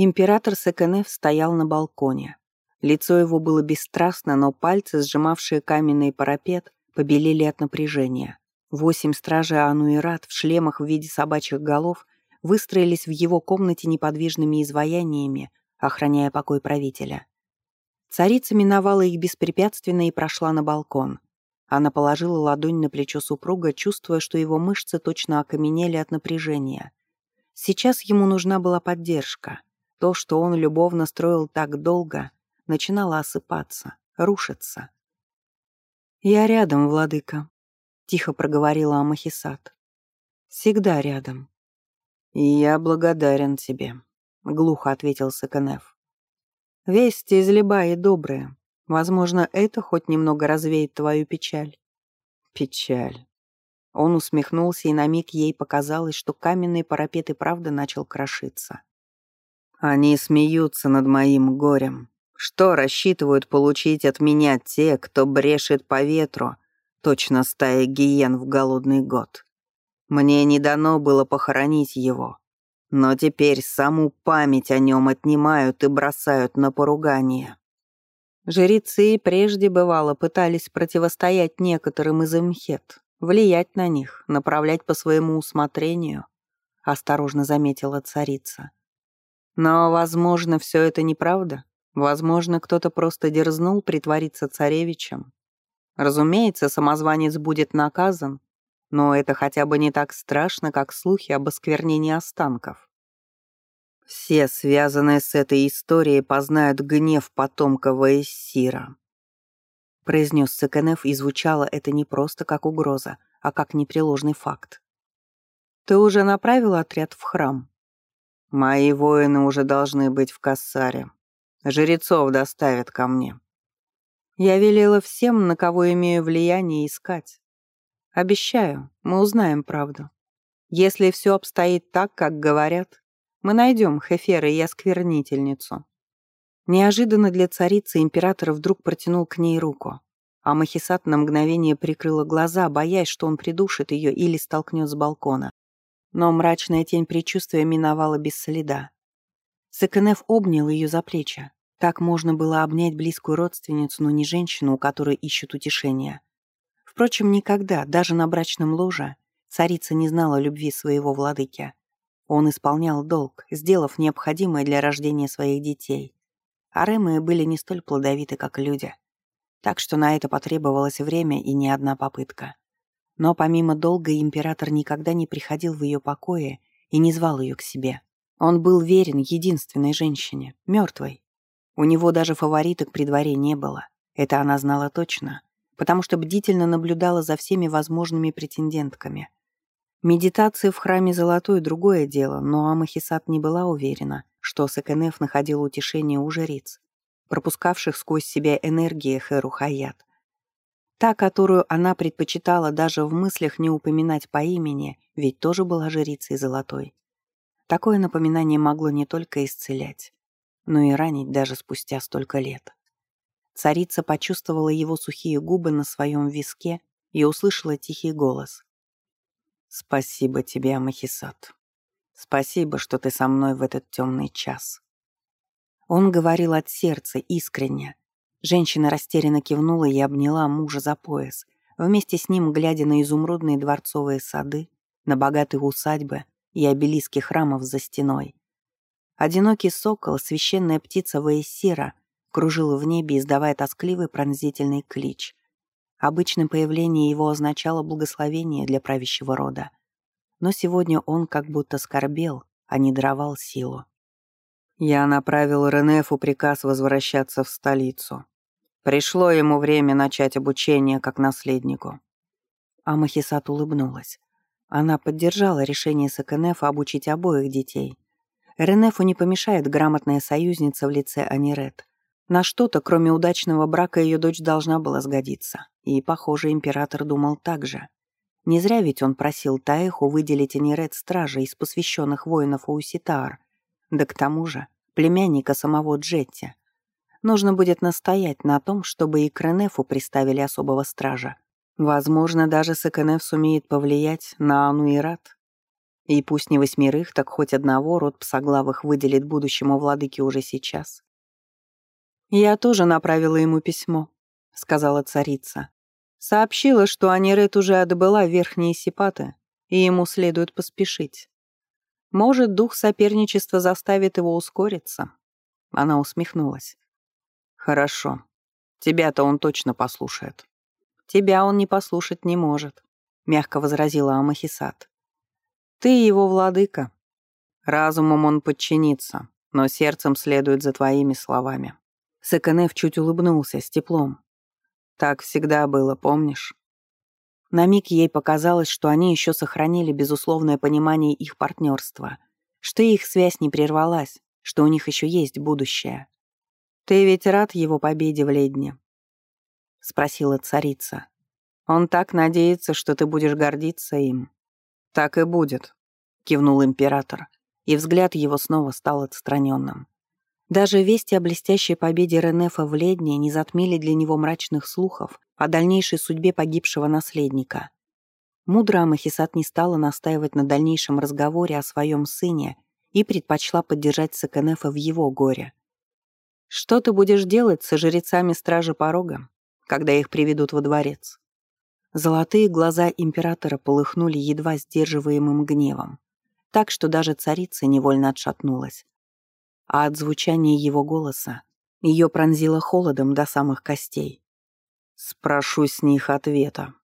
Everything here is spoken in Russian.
Император Секенеф стоял на балконе. Лицо его было бесстрастно, но пальцы, сжимавшие каменный парапет, побелели от напряжения. Восемь стражей Ануират в шлемах в виде собачьих голов выстроились в его комнате неподвижными изваяниями, охраняя покой правителя. Царица миновала их беспрепятственно и прошла на балкон. Она положила ладонь на плечо супруга, чувствуя, что его мышцы точно окаменели от напряжения. Сейчас ему нужна была поддержка. То, что он любовно строил так долго, начинало осыпаться, рушиться. «Я рядом, владыка», — тихо проговорила Амахисат. «Всегда рядом». «И я благодарен тебе», — глухо ответил Саканеф. «Вести из Либаи добрые. Возможно, это хоть немного развеет твою печаль». «Печаль». Он усмехнулся, и на миг ей показалось, что каменный парапет и правда начал крошиться. «Они смеются над моим горем. Что рассчитывают получить от меня те, кто брешет по ветру, точно стая гиен в голодный год? Мне не дано было похоронить его, но теперь саму память о нем отнимают и бросают на поругание. Жрецы и прежде, бывало, пытались противостоять некоторым из имхет, влиять на них, направлять по своему усмотрению, осторожно заметила царица. Но, возможно, все это неправда. Возможно, кто-то просто дерзнул притвориться царевичем. Разумеется, самозванец будет наказан, но это хотя бы не так страшно, как слухи об осквернении останков. Все, связанные с этой историей, познают гнев потомка Ваессира. Произнес Секенеф, и звучало это не просто как угроза, а как непреложный факт. «Ты уже направил отряд в храм?» «Мои воины уже должны быть в Кассаре. Жрецов доставят ко мне». Я велела всем, на кого имею влияние, искать. Обещаю, мы узнаем правду. Если все обстоит так, как говорят, мы найдем Хефера и осквернительницу». Неожиданно для царицы император вдруг протянул к ней руку, а Махисат на мгновение прикрыла глаза, боясь, что он придушит ее или столкнет с балкона. Но мрачная тень предчувствия миновала без следа. Секенеф обнял ее за плечи. Так можно было обнять близкую родственницу, но не женщину, у которой ищут утешения. Впрочем, никогда, даже на брачном ложе, царица не знала любви своего владыки. Он исполнял долг, сделав необходимое для рождения своих детей. А Ремы были не столь плодовиты, как люди. Так что на это потребовалось время и не одна попытка. Но помимо долга император никогда не приходил в ее покое и не звал ее к себе. Он был верен единственной женщине, мертвой. У него даже фавориток при дворе не было. Это она знала точно потому что бдительно наблюдала за всеми возможными претендентками. Медитации в храме Золотой — другое дело, но Амахисат не была уверена, что Секенеф находил утешение у жриц, пропускавших сквозь себя энергии Хэру Хаят. Та, которую она предпочитала даже в мыслях не упоминать по имени, ведь тоже была жрицей Золотой. Такое напоминание могло не только исцелять, но и ранить даже спустя столько лет. Царица почувствовала его сухие губы на своем виске и услышала тихий голос. «Спасибо тебе, Амахисат. Спасибо, что ты со мной в этот темный час». Он говорил от сердца, искренне. Женщина растерянно кивнула и обняла мужа за пояс, вместе с ним глядя на изумрудные дворцовые сады, на богатые усадьбы и обелиски храмов за стеной. Одинокий сокол, священная птица Ваесира, кружил в небе, издавая тоскливый пронзительный клич. Обычно появление его означало благословение для правящего рода. Но сегодня он как будто скорбел, а не даровал силу. Я направил Ренефу приказ возвращаться в столицу. Пришло ему время начать обучение как наследнику. А Махисат улыбнулась. Она поддержала решение Сакенефа обучить обоих детей. Ренефу не помешает грамотная союзница в лице Анирет. На что-то, кроме удачного брака, ее дочь должна была сгодиться. И, похоже, император думал так же. Не зря ведь он просил Таэху выделить Анирет стража из посвященных воинов Ауситаар, да к тому же племянника самого Джетти. Нужно будет настоять на том, чтобы и к Ренефу приставили особого стража. Возможно, даже Сакенеф сумеет повлиять на Ануират. И пусть не восьмерых, так хоть одного род псоглавых выделит будущему владыке уже сейчас. «Я тоже направила ему письмо», — сказала царица. Сообщила, что Анирет уже отбыла верхние сипаты, и ему следует поспешить. Может, дух соперничества заставит его ускориться. Она усмехнулась. «Хорошо. Тебя-то он точно послушает». «Тебя он не послушать не может», — мягко возразила Амахисат. Ты его владыка. Разумом он подчинится, но сердцем следует за твоими словами». Саканев чуть улыбнулся с теплом. «Так всегда было, помнишь?» На миг ей показалось, что они еще сохранили безусловное понимание их партнерства, что их связь не прервалась, что у них еще есть будущее. «Ты ведь рад его победе в Ледне?» — спросила царица. «Он так надеется, что ты будешь гордиться им. «Так и будет», — кивнул император, и взгляд его снова стал отстраненным. Даже вести о блестящей победе Ренефа в Ледне не затмили для него мрачных слухов о дальнейшей судьбе погибшего наследника. Мудро Амахисат не стала настаивать на дальнейшем разговоре о своем сыне и предпочла поддержать Сакенефа в его горе. «Что ты будешь делать со жрецами Стражи Порога, когда их приведут во дворец?» Золотые глаза императора полыхнули едва сдерживаемым гневом, так что даже царица невольно отшатнулась. А от звучания его голоса ее пронзило холодом до самых костей. «Спрошу с них ответа»,